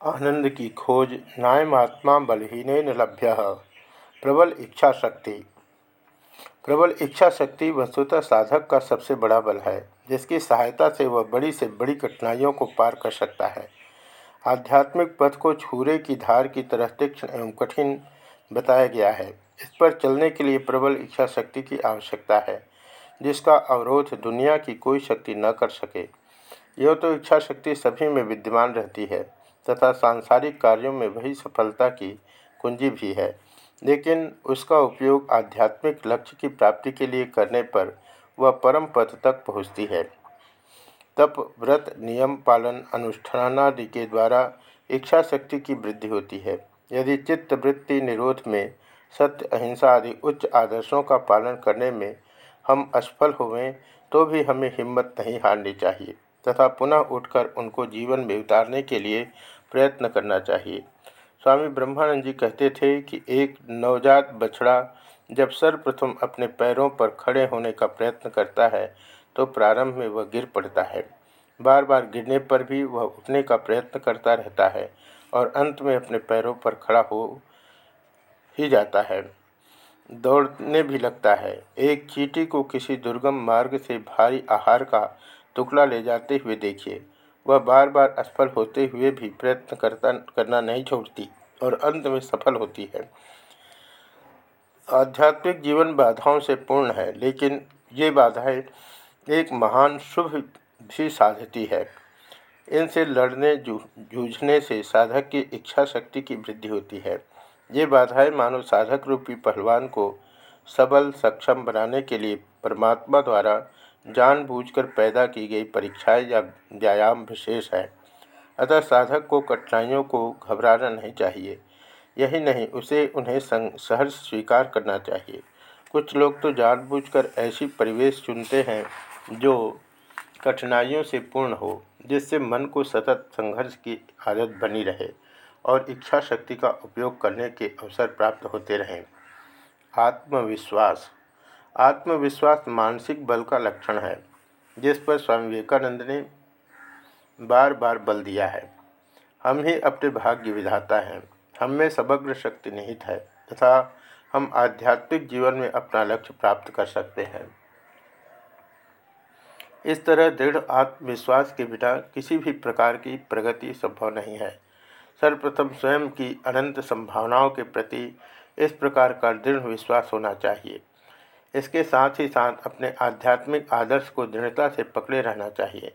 आनंद की खोज नायमात्मा बलहीन लभ्य। प्रबल इच्छा शक्ति प्रबल इच्छा शक्ति वस्तुतः साधक का सबसे बड़ा बल है, जिसकी सहायता से वह बड़ी से बड़ी कठिनाइयों को पार कर सकता है। आध्यात्मिक पथ को छूरे की धार की तरह तीक्ष्ण एवं कठिन बताया गया है। इस पर चलने के लिए प्रबल इच्छा शक्ति की आवश्यकता है, जिसका अवरोध दुनिया की कोई शक्ति न कर सके। यह तो इच्छा शक्ति सभी में विद्यमान रहती है। तथा सांसारिक कार्यों में वही सफलता की कुंजी भी है। लेकिन उसका उपयोग आध्यात्मिक लक्ष्य की प्राप्ति के लिए करने पर वह परम पद तक पहुँचती है। तप, व्रत, नियम पालन, अनुष्ठानादि के द्वारा इच्छा शक्ति की वृद्धि होती है। यदि चित्त वृत्ति निरोध में सत्य, अहिंसा आदि उच्च आदर्शों का पालन करने में हम असफल हुए तो भी हमें हिम्मत नहीं हारनी चाहिए तथा पुनः उठकर उनको जीवन में उतारने के लिए प्रयत्न करना चाहिए। स्वामी ब्रह्मानंद जी कहते थे कि एक नवजात बछड़ा जब सर्वप्रथम अपने पैरों पर खड़े होने का प्रयत्न करता है तो प्रारंभ में वह गिर पड़ता है। बार बार गिरने पर भी वह उठने का प्रयत्न करता रहता है और अंत में अपने पैरों पर खड़ा हो ही जाता है। दौड़ने भी लगता है। एक चीटी को किसी दुर्गम मार्ग से भारी आहार का टुकड़ा ले जाते हुए देखिए। वह बार बार असफल होते हुए भी प्रयत्न करता, करना नहीं छोड़ती और अंत में सफल होती है। आध्यात्मिक जीवन बाधाओं से पूर्ण है, लेकिन ये बाधाएँ एक महान शुभ भी साधती है। इनसे लड़ने जूझने से साधक की इच्छा शक्ति की वृद्धि होती है। ये बाधाएँ मानव साधक रूपी पहलवान को सबल, सक्षम बनाने के लिए परमात्मा द्वारा जानबूझकर पैदा की गई परीक्षाएँ या व्यायाम विशेष है। अतः साधक को कठिनाइयों को घबराना नहीं चाहिए। यही नहीं, उसे उन्हें सहर्ष स्वीकार करना चाहिए। कुछ लोग तो जानबूझकर ऐसी परिवेश चुनते हैं जो कठिनाइयों से पूर्ण हो, जिससे मन को सतत संघर्ष की आदत बनी रहे और इच्छा शक्ति का उपयोग करने के अवसर प्राप्त होते रहें। आत्मविश्वास आत्मविश्वास मानसिक बल का लक्षण है, जिस पर स्वामी विवेकानंद ने बार बार बल दिया है। हम ही अपने भाग्य विधाता हैं। हम में समग्र शक्ति निहित है, तथा हम आध्यात्मिक जीवन में अपना लक्ष्य प्राप्त कर सकते हैं। इस तरह दृढ़ आत्मविश्वास के बिना किसी भी प्रकार की प्रगति संभव नहीं है। सर्वप्रथम स्वयं की अनंत संभावनाओं के प्रति इस प्रकार का दृढ़ विश्वास होना चाहिए। इसके साथ ही साथ अपने आध्यात्मिक आदर्श को दृढ़ता से पकड़े रहना चाहिए।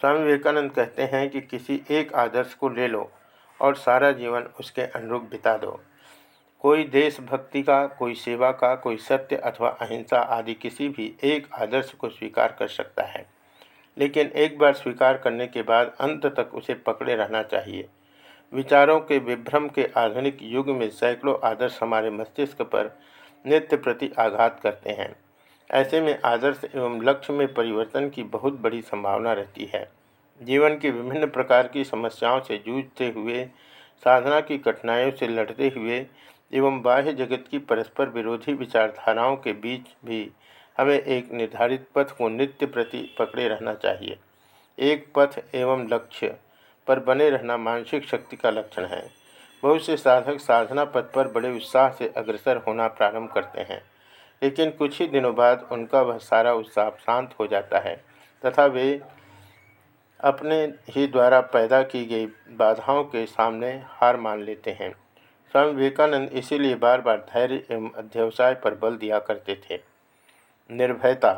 स्वामी विवेकानंद कहते हैं कि किसी एक आदर्श को ले लो और सारा जीवन उसके अनुरूप बिता दो। कोई देशभक्ति का, कोई सेवा का, कोई सत्य अथवा अहिंसा आदि किसी भी एक आदर्श को स्वीकार कर सकता है। लेकिन एक बार स्वीकार करने के बाद अंत तक उसे पकड़े रहना चाहिए। विचारों के विभ्रम के आधुनिक युग में सैकड़ों आदर्श हमारे मस्तिष्क पर नित्य प्रति आघात करते हैं। ऐसे में आदर्श एवं लक्ष्य में परिवर्तन की बहुत बड़ी संभावना रहती है। जीवन की विभिन्न प्रकार की समस्याओं से जूझते हुए, साधना की कठिनाइयों से लड़ते हुए, एवं बाह्य जगत की परस्पर विरोधी विचारधाराओं के बीच भी हमें एक निर्धारित पथ को नित्य प्रति पकड़े रहना चाहिए। एक पथ एवं लक्ष्य पर बने रहना मानसिक शक्ति का लक्षण है। बहुत से साधक साधना पथ पर बड़े उत्साह से अग्रसर होना प्रारंभ करते हैं। लेकिन कुछ ही दिनों बाद उनका वह सारा उत्साह शांत हो जाता है, तथा वे अपने ही द्वारा पैदा की गई बाधाओं के सामने हार मान लेते हैं। स्वामी विवेकानंद इसीलिए बार बार धैर्य एवं अध्यवसाय पर बल दिया करते थे। निर्भयता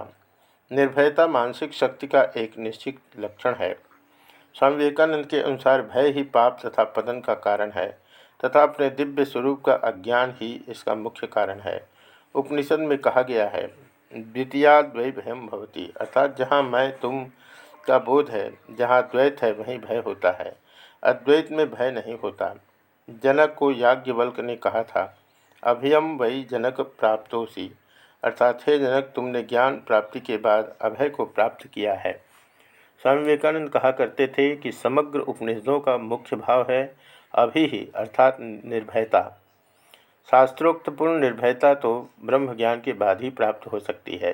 निर्भयता मानसिक शक्ति का एक निश्चित लक्षण है। स्वामी विवेकानंद के अनुसार भय ही पाप तथा पतन का कारण है। तथा अपने दिव्य स्वरूप का अज्ञान ही इसका मुख्य कारण है। उपनिषद में कहा गया है द्वितीया भयम भवती, अर्थात जहाँ मैं, तुम का बोध है, जहाँ द्वैत है, वहीं भय होता है। अद्वैत में भय नहीं होता। जनक को याज्ञवल्क ने कहा था अभियम वही जनक प्राप्तोसी अर्थात हे जनक, तुमने ज्ञान प्राप्ति के बाद अभय को प्राप्त किया है। स्वामी विवेकानंद कहा करते थे कि समग्र उपनिषदों का मुख्य भाव है अभी ही, अर्थात निर्भयता। शास्त्रोक्त पूर्ण निर्भयता तो ब्रह्म ज्ञान के बाद ही प्राप्त हो सकती है,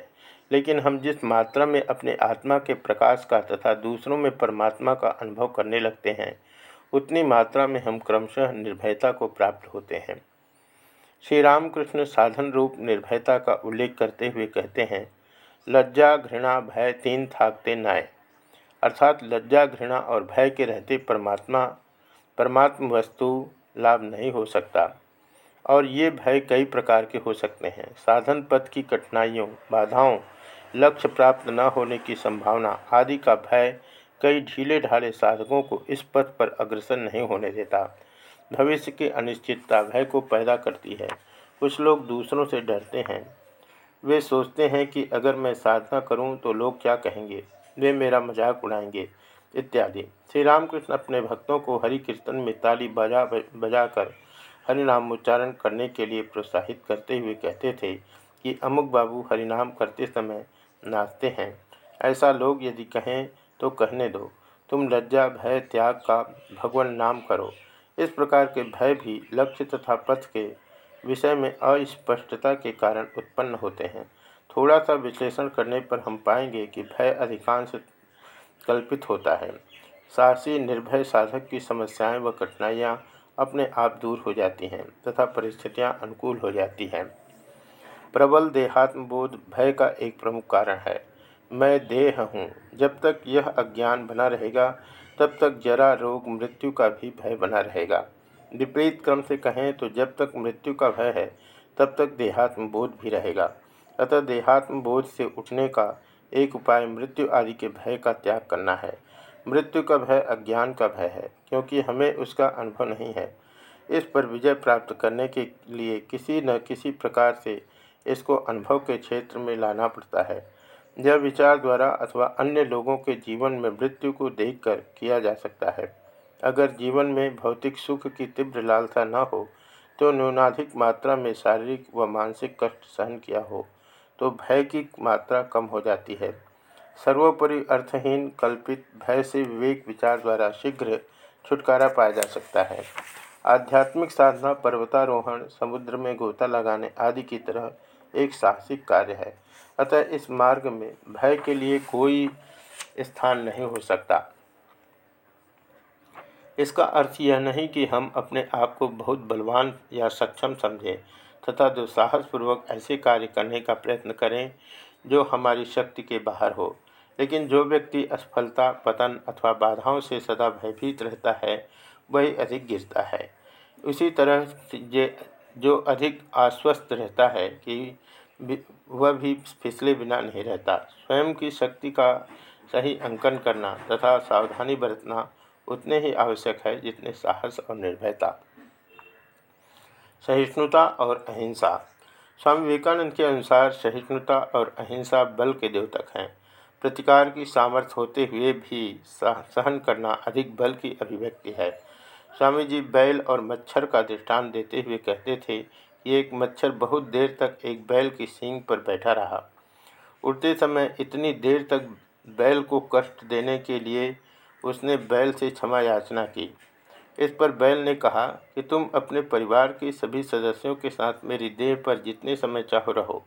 लेकिन हम जिस मात्रा में अपने आत्मा के प्रकाश का तथा दूसरों में परमात्मा का अनुभव करने लगते हैं, उतनी मात्रा में हम क्रमशः निर्भयता को प्राप्त होते हैं। श्री रामकृष्ण साधन रूप निर्भयता का उल्लेख करते हुए कहते हैं, लज्जा, घृणा, भय तीन थाकते नाय। अर्थात लज्जा, घृणा और भय के रहते परमात्मा परमात्म वस्तु लाभ नहीं हो सकता। और ये भय कई प्रकार के हो सकते हैं। साधन पथ की कठिनाइयों, बाधाओं, लक्ष्य प्राप्त न होने की संभावना आदि का भय कई ढीले ढाले साधकों को इस पथ पर अग्रसर नहीं होने देता। भविष्य की अनिश्चितता भय को पैदा करती है। कुछ लोग दूसरों से डरते हैं। वे सोचते हैं कि अगर मैं साधना करूँ तो लोग क्या कहेंगे? वे मेरा मज़ाक उड़ाएँगे। इत्यादि। श्री रामकृष्ण अपने भक्तों को हरि कीर्तन में ताली बजा, बजाकर हरिनाम उच्चारण करने के लिए प्रोत्साहित करते हुए कहते थे कि अमुक बाबू हरिनाम करते समय नाचते हैं। ऐसा लोग यदि कहें तो कहने दो, तुम लज्जा, भय, त्याग का भगवान नाम करो। इस प्रकार के भय भी लक्ष्य तथा पथ के विषय में अस्पष्टता के कारण उत्पन्न होते हैं। थोड़ा सा विश्लेषण करने पर हम पाएँगे कि भय अधिकांश कल्पित होता है। साहसी, निर्भय साधक की समस्याएँ व कठिनाइयाँ अपने आप दूर हो जाती हैं तथा परिस्थितियाँ अनुकूल हो जाती हैं। प्रबल देहात्मबोध भय का एक प्रमुख कारण है। मैं देह हूँ। जब तक यह अज्ञान बना रहेगा, तब तक जरा रोग मृत्यु का भी भय बना रहेगा। विपरीत क्रम से कहें तो जब तक मृत्यु का भय है, तब तक देहात्म बोध भी रहेगा। अतः देहात्म बोध से उठने का एक उपाय मृत्यु आदि के भय का त्याग करना है। मृत्यु का भय अज्ञान का भय है, क्योंकि हमें उसका अनुभव नहीं है। इस पर विजय प्राप्त करने के लिए किसी न किसी प्रकार से इसको अनुभव के क्षेत्र में लाना पड़ता है। यह विचार द्वारा अथवा अन्य लोगों के जीवन में मृत्यु को देखकर किया जा सकता है। अगर जीवन में भौतिक सुख की तीव्र लालसा न हो तो न्यूनाधिक मात्रा में शारीरिक व मानसिक कष्ट सहन किया हो। तो भय की मात्रा कम हो जाती है। सर्वोपरि अर्थहीन कल्पित भय से विवेक विचार द्वारा शीघ्र छुटकारा पाया जा सकता है। आध्यात्मिक साधना, पर्वतारोहण, समुद्र में गोता लगाने आदि की तरह एक साहसिक कार्य है। अतः इस मार्ग में भय के लिए कोई स्थान नहीं हो सकता। इसका अर्थ यह नहीं कि हम अपने आप को बहुत बलवान या सक्षम समझें। तथा दुस्साहसपूर्वक ऐसे कार्य करने का प्रयत्न करें जो हमारी शक्ति के बाहर हो। लेकिन जो व्यक्ति असफलता, पतन अथवा बाधाओं से सदा भयभीत रहता है, वही अधिक गिरता है। उसी तरह जे, जो अधिक आश्वस्त रहता है कि वह भी फिसले बिना नहीं रहता। स्वयं की शक्ति का सही अंकन करना तथा सावधानी बरतना उतने ही आवश्यक है जितने साहस और निर्भयता। सहिष्णुता और अहिंसा। स्वामी विवेकानंद के अनुसार सहिष्णुता और अहिंसा बल के द्योतक हैं। प्रतिकार की सामर्थ्य होते हुए भी सहन करना अधिक बल की अभिव्यक्ति है। स्वामी जी बैल और मच्छर का दृष्टांत देते हुए कहते थे कि एक मच्छर बहुत देर तक एक बैल की सींग पर बैठा रहा। उड़ते समय इतनी देर तक बैल को कष्ट देने के लिए उसने बैल से क्षमा याचना की। इस पर बैल ने कहा कि तुम अपने परिवार के सभी सदस्यों के साथ मेरी देह पर जितने समय चाहो रहो,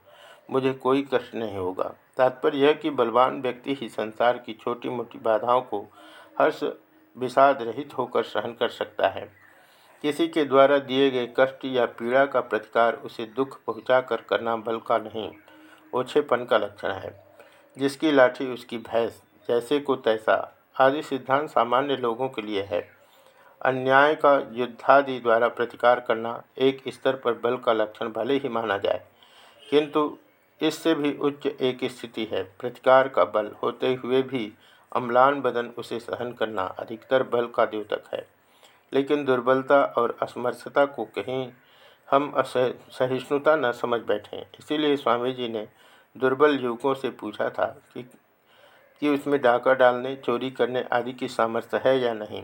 मुझे कोई कष्ट नहीं होगा। तात्पर्य यह कि बलवान व्यक्ति ही संसार की छोटी मोटी बाधाओं को हर्ष विषाद रहित होकर सहन कर सकता है। किसी के द्वारा दिए गए कष्ट या पीड़ा का प्रतिकार उसे दुख पहुंचाकर करना बल का नहीं, ओछेपन का लक्षण है। जिसकी लाठी उसकी भैंस, जैसे को तैसा, आदि सिद्धांत सामान्य लोगों के लिए है। अन्याय का युद्धादि द्वारा प्रतिकार करना एक स्तर पर बल का लक्षण भले ही माना जाए, किंतु इससे भी उच्च एक स्थिति है। प्रतिकार का बल होते हुए भी अम्लान बदन उसे सहन करना अधिकतर बल का द्योतक है। लेकिन दुर्बलता और असमर्थता को कहीं हम सहिष्णुता न समझ बैठें इसीलिए स्वामी जी ने दुर्बल युवकों से पूछा था कि कि उसमें डाका डालने, चोरी करने आदि की सामर्थ्य है या नहीं।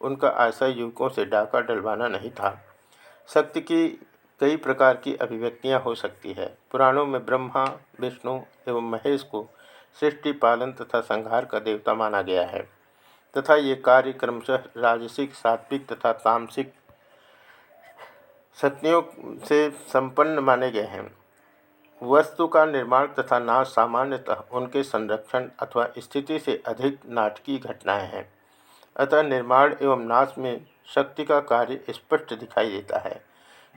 उनका आशय युवकों से डाका डलवाना नहीं था। शक्ति की कई प्रकार की अभिव्यक्तियाँ हो सकती है। पुराणों में ब्रह्मा, विष्णु एवं महेश को सृष्टि, पालन तथा संहार का देवता माना गया है तथा ये कार्य क्रमशः राजसिक, सात्विक तथा तामसिक शक्तियों से संपन्न माने गए हैं। वस्तु का निर्माण तथा नाश सामान्यतः उनके संरक्षण अथवा स्थिति से अधिक नाटकीय घटनाएँ हैं। अतः निर्माण एवं नाश में शक्ति का कार्य स्पष्ट दिखाई देता है।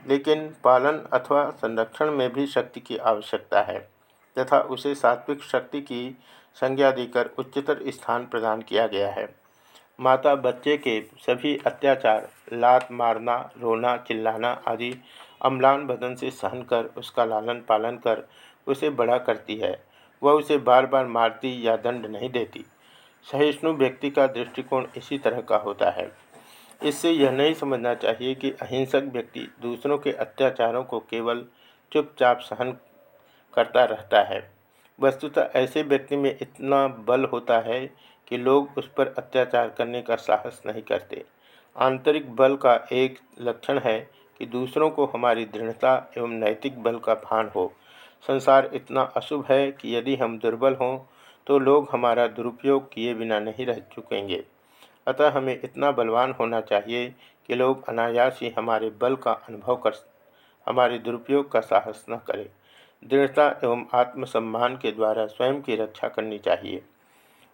लेकिन पालन अथवा संरक्षण में भी शक्ति की आवश्यकता है, तथा उसे सात्विक शक्ति की संज्ञा देकर उच्चतर स्थान प्रदान किया गया है। माता बच्चे के सभी अत्याचार, लात मारना, रोना, चिल्लाना आदि अम्लान बदन से सहन कर उसका लालन पालन कर उसे बड़ा करती है। वह उसे बार बार मारती या दंड नहीं देती। सहिष्णु व्यक्ति का दृष्टिकोण इसी तरह का होता है। इससे यह नहीं समझना चाहिए कि अहिंसक व्यक्ति दूसरों के अत्याचारों को केवल चुपचाप सहन करता रहता है। वस्तुतः ऐसे व्यक्ति में इतना बल होता है कि लोग उस पर अत्याचार करने का साहस नहीं करते। आंतरिक बल का एक लक्षण है कि दूसरों को हमारी दृढ़ता एवं नैतिक बल का भान हो। संसार इतना अशुभ है कि यदि हम दुर्बल हों तो लोग हमारा दुरुपयोग किए बिना नहीं रह चुकेंगे। अतः हमें इतना बलवान होना चाहिए कि लोग अनायास ही हमारे बल का अनुभव कर हमारे दुरुपयोग का साहस न करें। दृढ़ता एवं आत्मसम्मान के द्वारा स्वयं की रक्षा करनी चाहिए।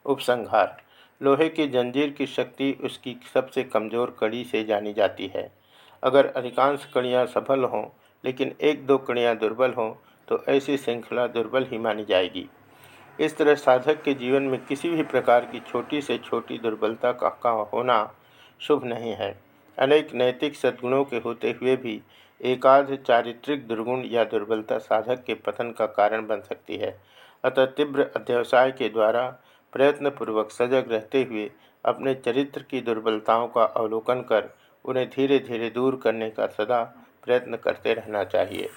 उपसंहार। लोहे की जंजीर की शक्ति उसकी सबसे कमज़ोर कड़ी से जानी जाती है। अगर अधिकांश कड़ियाँ सफल हों, लेकिन एक दो कड़ियाँ दुर्बल हों तो ऐसी श्रृंखला दुर्बल ही मानी जाएगी। इस तरह साधक के जीवन में किसी भी प्रकार की छोटी से छोटी दुर्बलता का, का होना शुभ नहीं है। अनेक नैतिक सद्गुणों के होते हुए भी एकाध चारित्रिक दुर्गुण या दुर्बलता साधक के पतन का कारण बन सकती है। अतः तीव्र अध्यवसाय के द्वारा प्रयत्नपूर्वक सजग रहते हुए अपने चरित्र की दुर्बलताओं का अवलोकन कर उन्हें धीरे धीरे दूर करने का सदा प्रयत्न करते रहना चाहिए।